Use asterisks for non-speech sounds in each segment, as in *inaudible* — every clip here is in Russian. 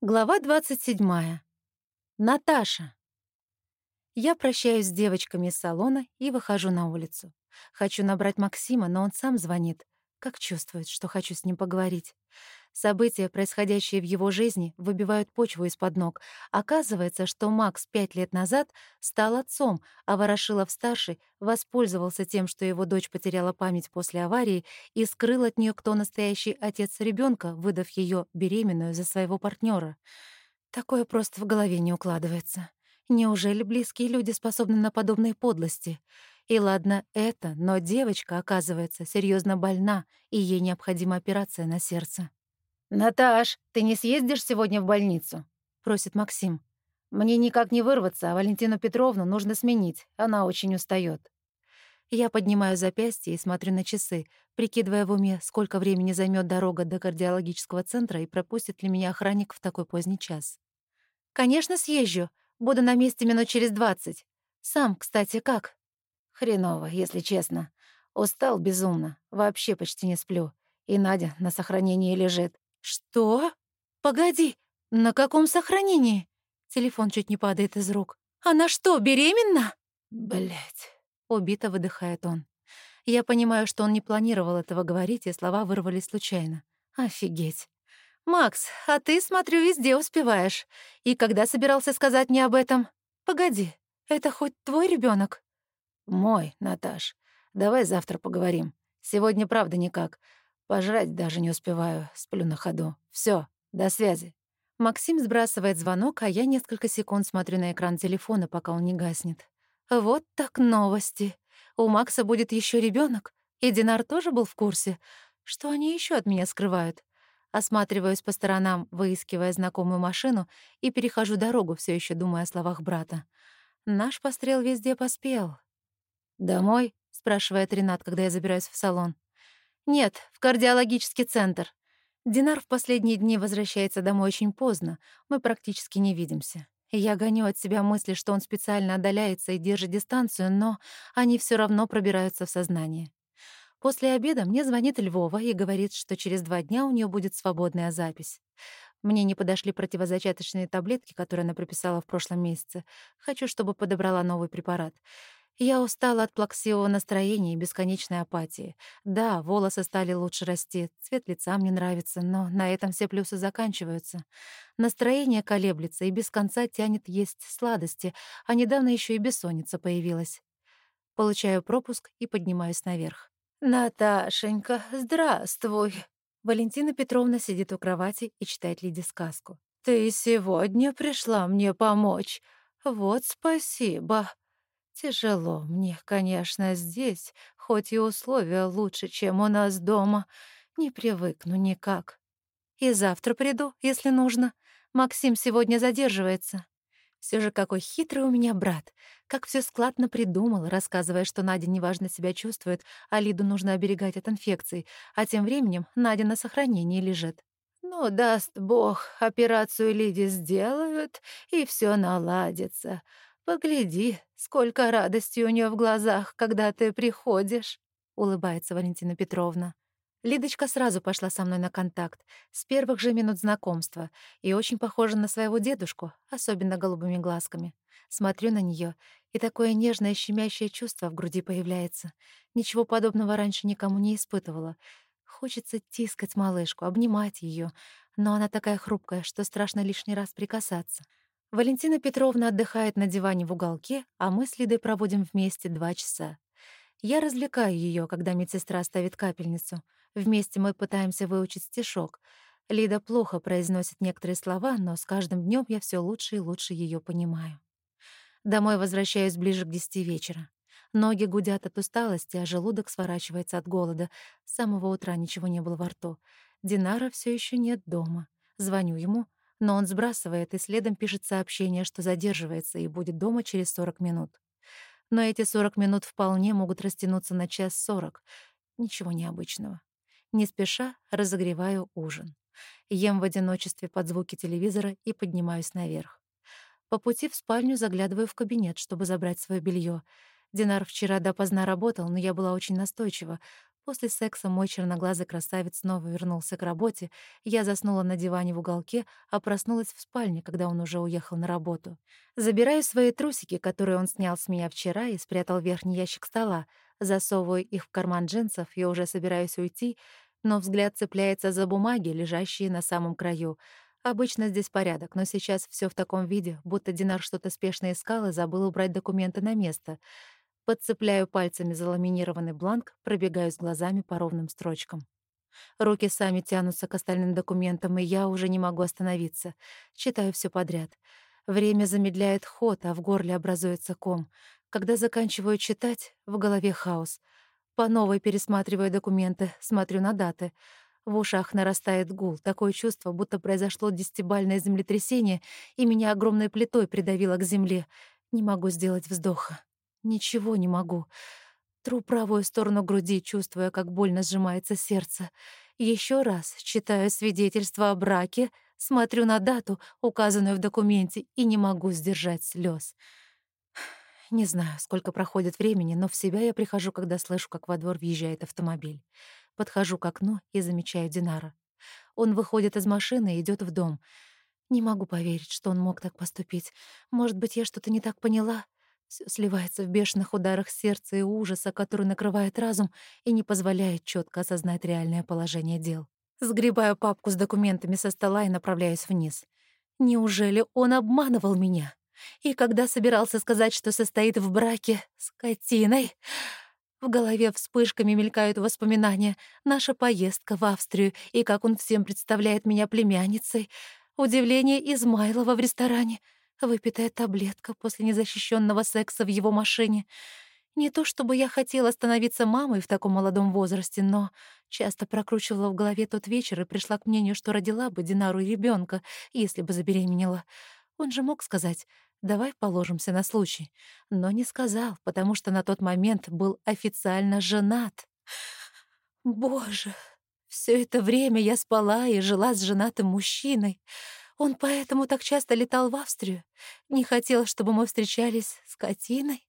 Глава 27. Наташа. Я прощаюсь с девочками из салона и выхожу на улицу. Хочу набрать Максима, но он сам звонит. Как чувствует, что хочу с ним поговорить. События, происходящие в его жизни, выбивают почву из-под ног. Оказывается, что Макс пять лет назад стал отцом, а Ворошилов-старший воспользовался тем, что его дочь потеряла память после аварии и скрыл от нее, кто настоящий отец ребенка, выдав ее беременную за своего партнера. Такое просто в голове не укладывается. Неужели близкие люди способны на подобные подлости? И ладно это, но девочка, оказывается, серьезно больна, и ей необходима операция на сердце. «Наташ, ты не съездишь сегодня в больницу?» — просит Максим. «Мне никак не вырваться, а Валентину Петровну нужно сменить. Она очень устает. Я поднимаю запястье и смотрю на часы, прикидывая в уме, сколько времени займет дорога до кардиологического центра и пропустит ли меня охранник в такой поздний час. «Конечно, съезжу. Буду на месте минут через двадцать. Сам, кстати, как?» «Хреново, если честно. Устал безумно. Вообще почти не сплю. И Надя на сохранении лежит. «Что? Погоди, на каком сохранении?» Телефон чуть не падает из рук. «Она что, беременна?» Блять. убито выдыхает он. Я понимаю, что он не планировал этого говорить, и слова вырвались случайно. Офигеть. «Макс, а ты, смотрю, везде успеваешь. И когда собирался сказать мне об этом? Погоди, это хоть твой ребенок? «Мой, Наташ. Давай завтра поговорим. Сегодня правда никак. Пожрать даже не успеваю, сплю на ходу. Все, до связи. Максим сбрасывает звонок, а я несколько секунд смотрю на экран телефона, пока он не гаснет. Вот так новости. У Макса будет еще ребенок, и Динар тоже был в курсе. Что они еще от меня скрывают? Осматриваюсь по сторонам, выискивая знакомую машину, и перехожу дорогу, все еще думая о словах брата. Наш пострел везде поспел. «Домой?» — спрашивает Ренат, когда я забираюсь в салон. «Нет, в кардиологический центр. Динар в последние дни возвращается домой очень поздно. Мы практически не видимся. Я гоню от себя мысли, что он специально отдаляется и держит дистанцию, но они все равно пробираются в сознание. После обеда мне звонит Львова и говорит, что через два дня у нее будет свободная запись. Мне не подошли противозачаточные таблетки, которые она прописала в прошлом месяце. Хочу, чтобы подобрала новый препарат. Я устала от плаксивого настроения и бесконечной апатии. Да, волосы стали лучше расти, цвет лица мне нравится, но на этом все плюсы заканчиваются. Настроение колеблется и без конца тянет есть сладости, а недавно еще и бессонница появилась. Получаю пропуск и поднимаюсь наверх. «Наташенька, здравствуй!» Валентина Петровна сидит у кровати и читает Лиде сказку. «Ты сегодня пришла мне помочь. Вот спасибо!» Тяжело мне, конечно, здесь, хоть и условия лучше, чем у нас дома. Не привыкну никак. И завтра приду, если нужно. Максим сегодня задерживается. Все же какой хитрый у меня брат. Как все складно придумал, рассказывая, что Надя неважно себя чувствует, а Лиду нужно оберегать от инфекций, а тем временем Надя на сохранении лежит. «Ну, даст бог, операцию Лиде сделают, и все наладится. «Погляди, сколько радости у нее в глазах, когда ты приходишь», — улыбается Валентина Петровна. Лидочка сразу пошла со мной на контакт, с первых же минут знакомства, и очень похожа на своего дедушку, особенно голубыми глазками. Смотрю на нее, и такое нежное щемящее чувство в груди появляется. Ничего подобного раньше никому не испытывала. Хочется тискать малышку, обнимать ее, но она такая хрупкая, что страшно лишний раз прикасаться. Валентина Петровна отдыхает на диване в уголке, а мы с Лидой проводим вместе два часа. Я развлекаю ее, когда медсестра ставит капельницу. Вместе мы пытаемся выучить стишок. Лида плохо произносит некоторые слова, но с каждым днем я все лучше и лучше ее понимаю. Домой возвращаюсь ближе к десяти вечера. Ноги гудят от усталости, а желудок сворачивается от голода. С самого утра ничего не было во рту. Динара все еще нет дома. Звоню ему — но он сбрасывает и следом пишет сообщение, что задерживается и будет дома через 40 минут. Но эти 40 минут вполне могут растянуться на час 40. Ничего необычного. Не спеша разогреваю ужин. Ем в одиночестве под звуки телевизора и поднимаюсь наверх. По пути в спальню заглядываю в кабинет, чтобы забрать свое белье. Динар вчера допоздна работал, но я была очень настойчива. После секса мой черноглазый красавец снова вернулся к работе, я заснула на диване в уголке, а проснулась в спальне, когда он уже уехал на работу. Забираю свои трусики, которые он снял с меня вчера и спрятал в верхний ящик стола, засовываю их в карман джинсов и уже собираюсь уйти, но взгляд цепляется за бумаги, лежащие на самом краю. Обычно здесь порядок, но сейчас все в таком виде, будто Динар что-то спешно искал и забыл убрать документы на место — Подцепляю пальцами заламинированный бланк, пробегаюсь глазами по ровным строчкам. Руки сами тянутся к остальным документам, и я уже не могу остановиться. Читаю все подряд. Время замедляет ход, а в горле образуется ком. Когда заканчиваю читать, в голове хаос. По новой пересматриваю документы, смотрю на даты. В ушах нарастает гул, такое чувство, будто произошло десятибальное землетрясение, и меня огромной плитой придавило к земле. Не могу сделать вздоха. Ничего не могу. Тру правую сторону груди, чувствуя, как больно сжимается сердце. Еще раз читаю свидетельство о браке, смотрю на дату, указанную в документе, и не могу сдержать слез. Не знаю, сколько проходит времени, но в себя я прихожу, когда слышу, как во двор въезжает автомобиль. Подхожу к окну и замечаю Динара. Он выходит из машины и идет в дом. Не могу поверить, что он мог так поступить. Может быть, я что-то не так поняла? Все сливается в бешеных ударах сердца и ужаса, который накрывает разум и не позволяет четко осознать реальное положение дел. Сгребаю папку с документами со стола и направляюсь вниз. Неужели он обманывал меня? И когда собирался сказать, что состоит в браке с Катиной... В голове вспышками мелькают воспоминания. Наша поездка в Австрию и как он всем представляет меня племянницей. Удивление Измайлова в ресторане — Выпитая таблетка после незащищенного секса в его машине. Не то чтобы я хотела становиться мамой в таком молодом возрасте, но часто прокручивала в голове тот вечер и пришла к мнению, что родила бы Динару ребенка, если бы забеременела. Он же мог сказать «давай положимся на случай», но не сказал, потому что на тот момент был официально женат. Боже, все это время я спала и жила с женатым мужчиной. Он поэтому так часто летал в Австрию. Не хотел, чтобы мы встречались с Катиной.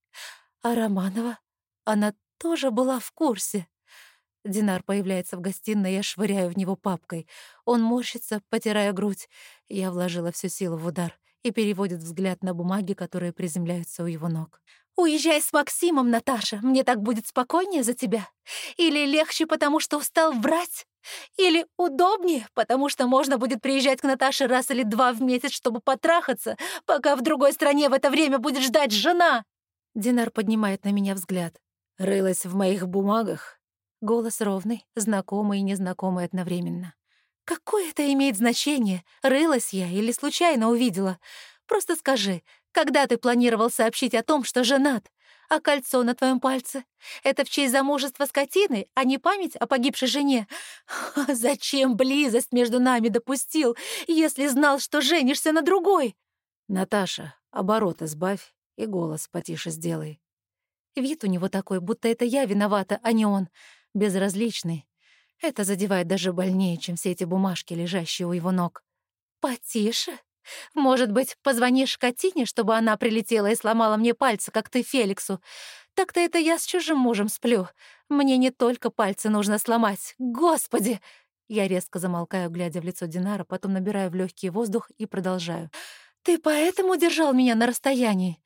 А Романова, она тоже была в курсе. Динар появляется в гостиной, я швыряю в него папкой. Он морщится, потирая грудь. Я вложила всю силу в удар и переводит взгляд на бумаги, которые приземляются у его ног. «Уезжай с Максимом, Наташа, мне так будет спокойнее за тебя. Или легче, потому что устал врать. Или удобнее, потому что можно будет приезжать к Наташе раз или два в месяц, чтобы потрахаться, пока в другой стране в это время будет ждать жена. Динар поднимает на меня взгляд. Рылась в моих бумагах. Голос ровный, знакомый и незнакомый одновременно. Какое это имеет значение, рылась я или случайно увидела? Просто скажи, когда ты планировал сообщить о том, что женат? А кольцо на твоем пальце — это в честь замужества скотины, а не память о погибшей жене. *laughs* Зачем близость между нами допустил, если знал, что женишься на другой? Наташа, оборот избавь и голос потише сделай. Вид у него такой, будто это я виновата, а не он. Безразличный. Это задевает даже больнее, чем все эти бумажки, лежащие у его ног. «Потише?» Может быть, позвонишь Катине, чтобы она прилетела и сломала мне пальцы, как ты Феликсу? Так-то это я с чужим мужем сплю. Мне не только пальцы нужно сломать. Господи!» Я резко замолкаю, глядя в лицо Динара, потом набираю в легкий воздух и продолжаю. «Ты поэтому держал меня на расстоянии?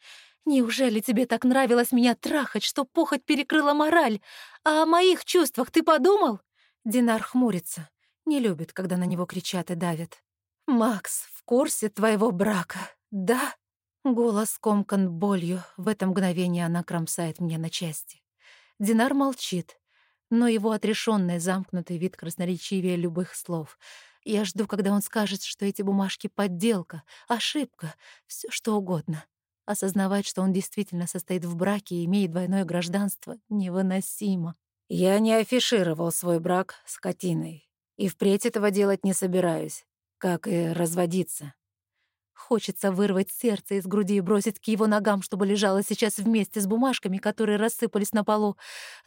Неужели тебе так нравилось меня трахать, что похоть перекрыла мораль? А о моих чувствах ты подумал?» Динар хмурится. Не любит, когда на него кричат и давят. «Макс, в курсе твоего брака, да?» Голос комкан болью. В это мгновение она кромсает меня на части. Динар молчит, но его отрешенный, замкнутый вид красноречивее любых слов. Я жду, когда он скажет, что эти бумажки — подделка, ошибка, все что угодно. Осознавать, что он действительно состоит в браке и имеет двойное гражданство, невыносимо. Я не афишировал свой брак с Катиной. И впредь этого делать не собираюсь как и разводиться. Хочется вырвать сердце из груди и бросить к его ногам, чтобы лежало сейчас вместе с бумажками, которые рассыпались на полу.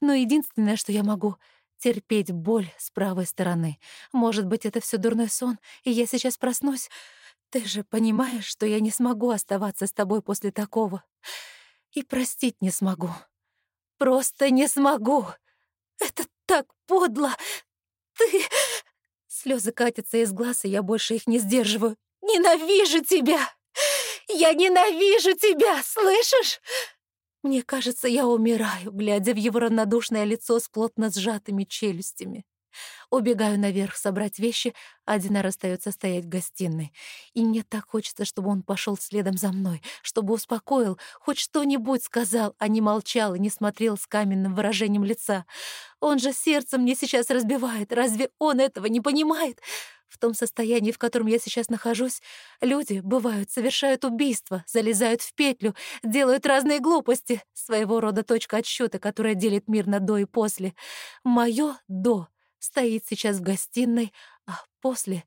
Но единственное, что я могу — терпеть боль с правой стороны. Может быть, это все дурной сон, и я сейчас проснусь. Ты же понимаешь, что я не смогу оставаться с тобой после такого. И простить не смогу. Просто не смогу. Это так подло! Ты...» Слезы катятся из глаз, и я больше их не сдерживаю. «Ненавижу тебя! Я ненавижу тебя, слышишь?» Мне кажется, я умираю, глядя в его равнодушное лицо с плотно сжатыми челюстями. Убегаю наверх собрать вещи, а Динар остается стоять в гостиной. И мне так хочется, чтобы он пошел следом за мной, чтобы успокоил, хоть что-нибудь сказал, а не молчал и не смотрел с каменным выражением лица. Он же сердце мне сейчас разбивает. Разве он этого не понимает? В том состоянии, в котором я сейчас нахожусь, люди, бывают, совершают убийства, залезают в петлю, делают разные глупости. Своего рода точка отсчета, которая делит мир на «до» и «после». Моё «до» стоит сейчас в гостиной, а после...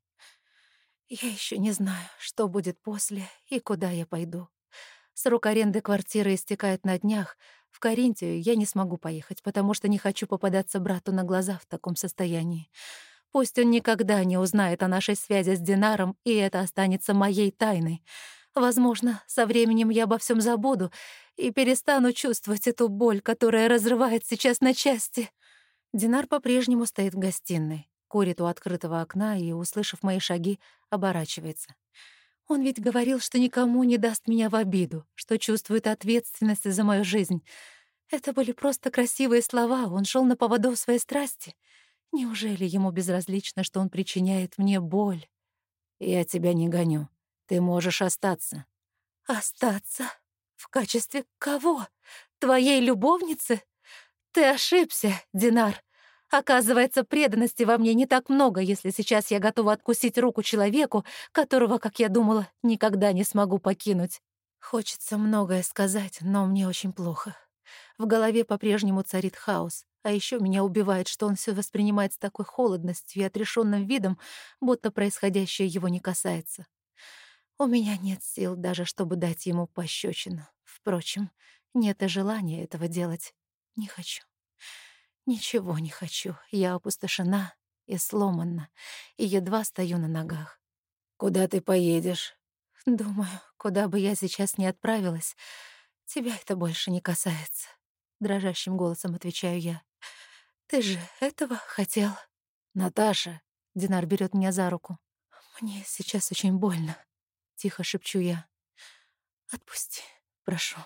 Я еще не знаю, что будет после и куда я пойду. Срок аренды квартиры истекает на днях. В Каринтию я не смогу поехать, потому что не хочу попадаться брату на глаза в таком состоянии. Пусть он никогда не узнает о нашей связи с Динаром, и это останется моей тайной. Возможно, со временем я обо всем забуду и перестану чувствовать эту боль, которая разрывает сейчас на части. Динар по-прежнему стоит в гостиной, курит у открытого окна и, услышав мои шаги, оборачивается. Он ведь говорил, что никому не даст меня в обиду, что чувствует ответственность за мою жизнь. Это были просто красивые слова, он шел на поводу своей страсти. Неужели ему безразлично, что он причиняет мне боль? Я тебя не гоню. Ты можешь остаться. Остаться? В качестве кого? Твоей любовницы? Ты ошибся, Динар. Оказывается, преданности во мне не так много, если сейчас я готова откусить руку человеку, которого, как я думала, никогда не смогу покинуть. Хочется многое сказать, но мне очень плохо. В голове по-прежнему царит хаос, а еще меня убивает, что он все воспринимает с такой холодностью и отрешенным видом, будто происходящее его не касается. У меня нет сил даже, чтобы дать ему пощечину. Впрочем, нет и желания этого делать. Не хочу. Ничего не хочу. Я опустошена и сломана, и едва стою на ногах. Куда ты поедешь? Думаю, куда бы я сейчас ни отправилась, тебя это больше не касается. Дрожащим голосом отвечаю я. Ты же этого хотел. Наташа. Динар берет меня за руку. Мне сейчас очень больно. Тихо шепчу я. Отпусти, прошу.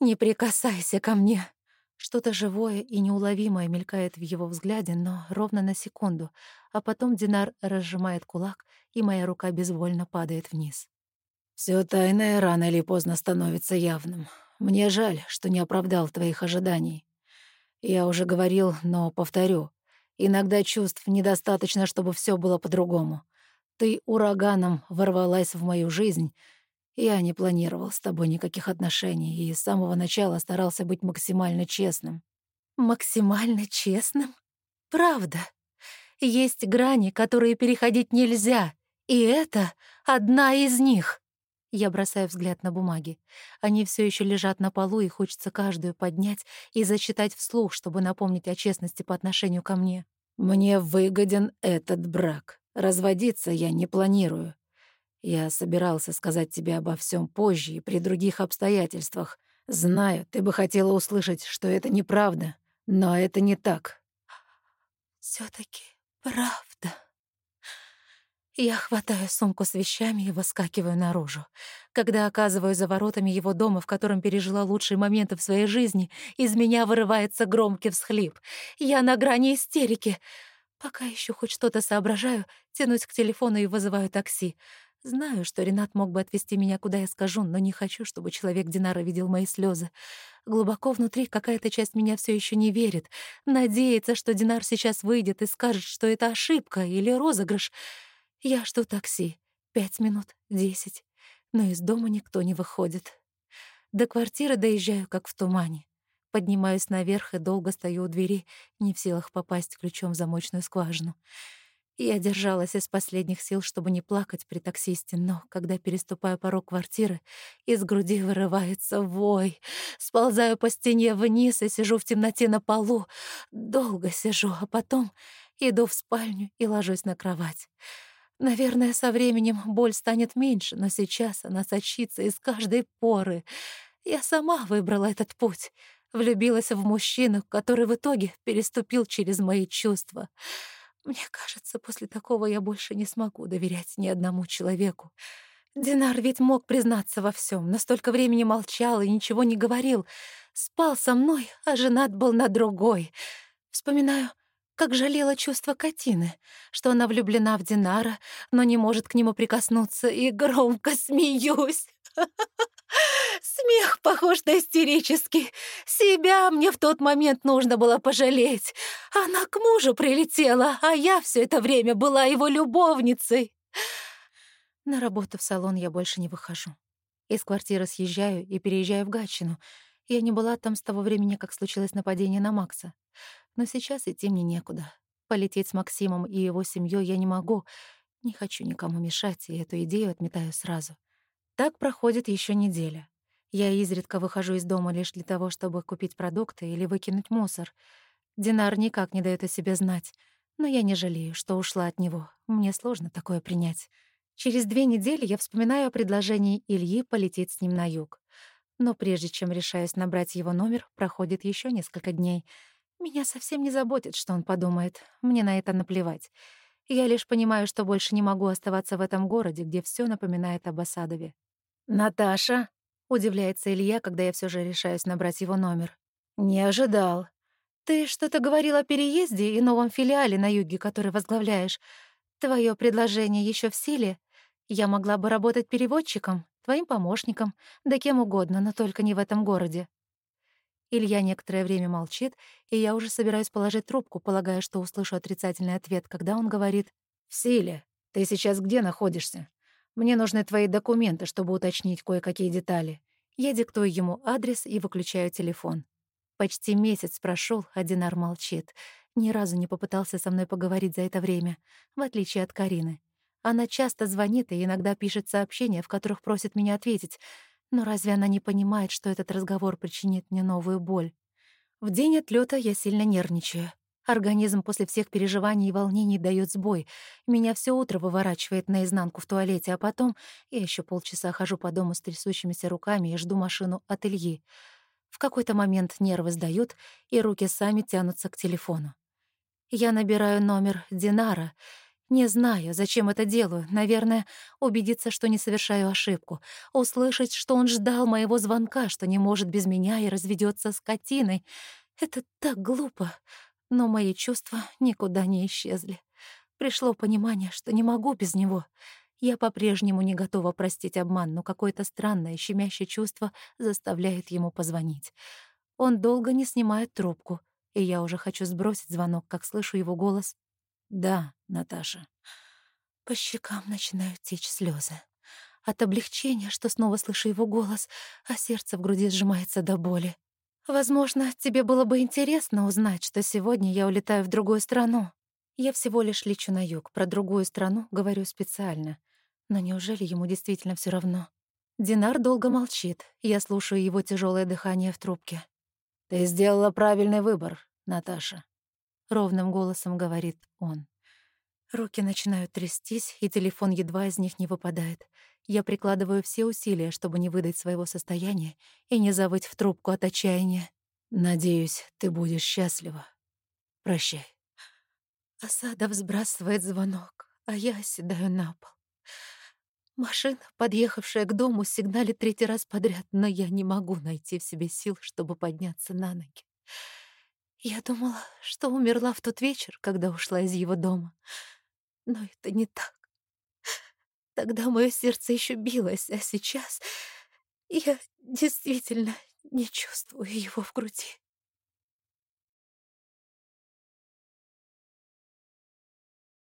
Не прикасайся ко мне. Что-то живое и неуловимое мелькает в его взгляде, но ровно на секунду, а потом Динар разжимает кулак, и моя рука безвольно падает вниз. Все тайное рано или поздно становится явным. Мне жаль, что не оправдал твоих ожиданий. Я уже говорил, но повторю. Иногда чувств недостаточно, чтобы все было по-другому. Ты ураганом ворвалась в мою жизнь — я не планировал с тобой никаких отношений и с самого начала старался быть максимально честным. Максимально честным? Правда. Есть грани, которые переходить нельзя, и это одна из них. Я бросаю взгляд на бумаги. Они все еще лежат на полу, и хочется каждую поднять и зачитать вслух, чтобы напомнить о честности по отношению ко мне. «Мне выгоден этот брак. Разводиться я не планирую. Я собирался сказать тебе обо всем позже и при других обстоятельствах. Знаю, ты бы хотела услышать, что это неправда, но это не так. все таки правда. Я хватаю сумку с вещами и выскакиваю наружу. Когда оказываюсь за воротами его дома, в котором пережила лучшие моменты в своей жизни, из меня вырывается громкий всхлип. Я на грани истерики. Пока еще хоть что-то соображаю, тянусь к телефону и вызываю такси. Знаю, что Ренат мог бы отвезти меня, куда я скажу, но не хочу, чтобы человек Динара видел мои слезы. Глубоко внутри какая-то часть меня все еще не верит, надеется, что Динар сейчас выйдет и скажет, что это ошибка или розыгрыш. Я жду такси. Пять минут, десять. Но из дома никто не выходит. До квартиры доезжаю, как в тумане. Поднимаюсь наверх и долго стою у двери, не в силах попасть ключом в замочную скважину. Я держалась из последних сил, чтобы не плакать при таксисте, но когда переступаю порог квартиры, из груди вырывается вой. Сползаю по стене вниз и сижу в темноте на полу. Долго сижу, а потом иду в спальню и ложусь на кровать. Наверное, со временем боль станет меньше, но сейчас она сочится из каждой поры. Я сама выбрала этот путь. влюбилась в мужчину, который в итоге переступил через мои чувства. Мне кажется, после такого я больше не смогу доверять ни одному человеку. Динар ведь мог признаться во всем, но столько времени молчал и ничего не говорил. Спал со мной, а женат был на другой. Вспоминаю, как жалела чувство Катины, что она влюблена в Динара, но не может к нему прикоснуться, и громко смеюсь. *laughs* Смех похож на истерический. Себя мне в тот момент нужно было пожалеть. Она к мужу прилетела, а я все это время была его любовницей. На работу в салон я больше не выхожу. Из квартиры съезжаю и переезжаю в Гатчину. Я не была там с того времени, как случилось нападение на Макса. Но сейчас идти мне некуда. Полететь с Максимом и его семьей я не могу. Не хочу никому мешать, и эту идею отметаю сразу. Так проходит еще неделя. Я изредка выхожу из дома лишь для того, чтобы купить продукты или выкинуть мусор. Динар никак не дает о себе знать, но я не жалею, что ушла от него. Мне сложно такое принять. Через две недели я вспоминаю о предложении Ильи полететь с ним на юг. Но прежде чем решаюсь набрать его номер, проходит еще несколько дней. Меня совсем не заботит, что он подумает. Мне на это наплевать. Я лишь понимаю, что больше не могу оставаться в этом городе, где все напоминает об Осадове. «Наташа?» — удивляется Илья, когда я все же решаюсь набрать его номер. «Не ожидал. Ты что-то говорил о переезде и новом филиале на юге, который возглавляешь. Твое предложение еще в силе? Я могла бы работать переводчиком, твоим помощником, да кем угодно, но только не в этом городе». Илья некоторое время молчит, и я уже собираюсь положить трубку, полагая, что услышу отрицательный ответ, когда он говорит «В силе. Ты сейчас где находишься?» Мне нужны твои документы, чтобы уточнить кое-какие детали. Я диктую ему адрес и выключаю телефон. Почти месяц прошел, а Динар молчит. Ни разу не попытался со мной поговорить за это время, в отличие от Карины. Она часто звонит и иногда пишет сообщения, в которых просит меня ответить. Но разве она не понимает, что этот разговор причинит мне новую боль? В день отлета я сильно нервничаю. Организм после всех переживаний и волнений дает сбой. Меня все утро выворачивает наизнанку в туалете, а потом я еще полчаса хожу по дому с трясущимися руками и жду машину от Ильи. В какой-то момент нервы сдают, и руки сами тянутся к телефону. Я набираю номер Динара. Не знаю, зачем это делаю. Наверное, убедиться, что не совершаю ошибку. Услышать, что он ждал моего звонка, что не может без меня и разведется с Катиной. Это так глупо. Но мои чувства никуда не исчезли. Пришло понимание, что не могу без него. Я по-прежнему не готова простить обман, но какое-то странное, щемящее чувство заставляет ему позвонить. Он долго не снимает трубку, и я уже хочу сбросить звонок, как слышу его голос. «Да, Наташа». По щекам начинают течь слезы. От облегчения, что снова слышу его голос, а сердце в груди сжимается до боли. Возможно, тебе было бы интересно узнать, что сегодня я улетаю в другую страну. Я всего лишь лечу на юг, про другую страну говорю специально. Но неужели ему действительно все равно? Динар долго молчит, я слушаю его тяжелое дыхание в трубке. «Ты сделала правильный выбор, Наташа», — ровным голосом говорит он. Руки начинают трястись, и телефон едва из них не выпадает. Я прикладываю все усилия, чтобы не выдать своего состояния и не завыть в трубку от отчаяния. «Надеюсь, ты будешь счастлива. Прощай». Осада сбрасывает звонок, а я оседаю на пол. Машина, подъехавшая к дому, сигналит третий раз подряд, но я не могу найти в себе сил, чтобы подняться на ноги. Я думала, что умерла в тот вечер, когда ушла из его дома. Но это не так. Тогда мое сердце еще билось, а сейчас я действительно не чувствую его в груди.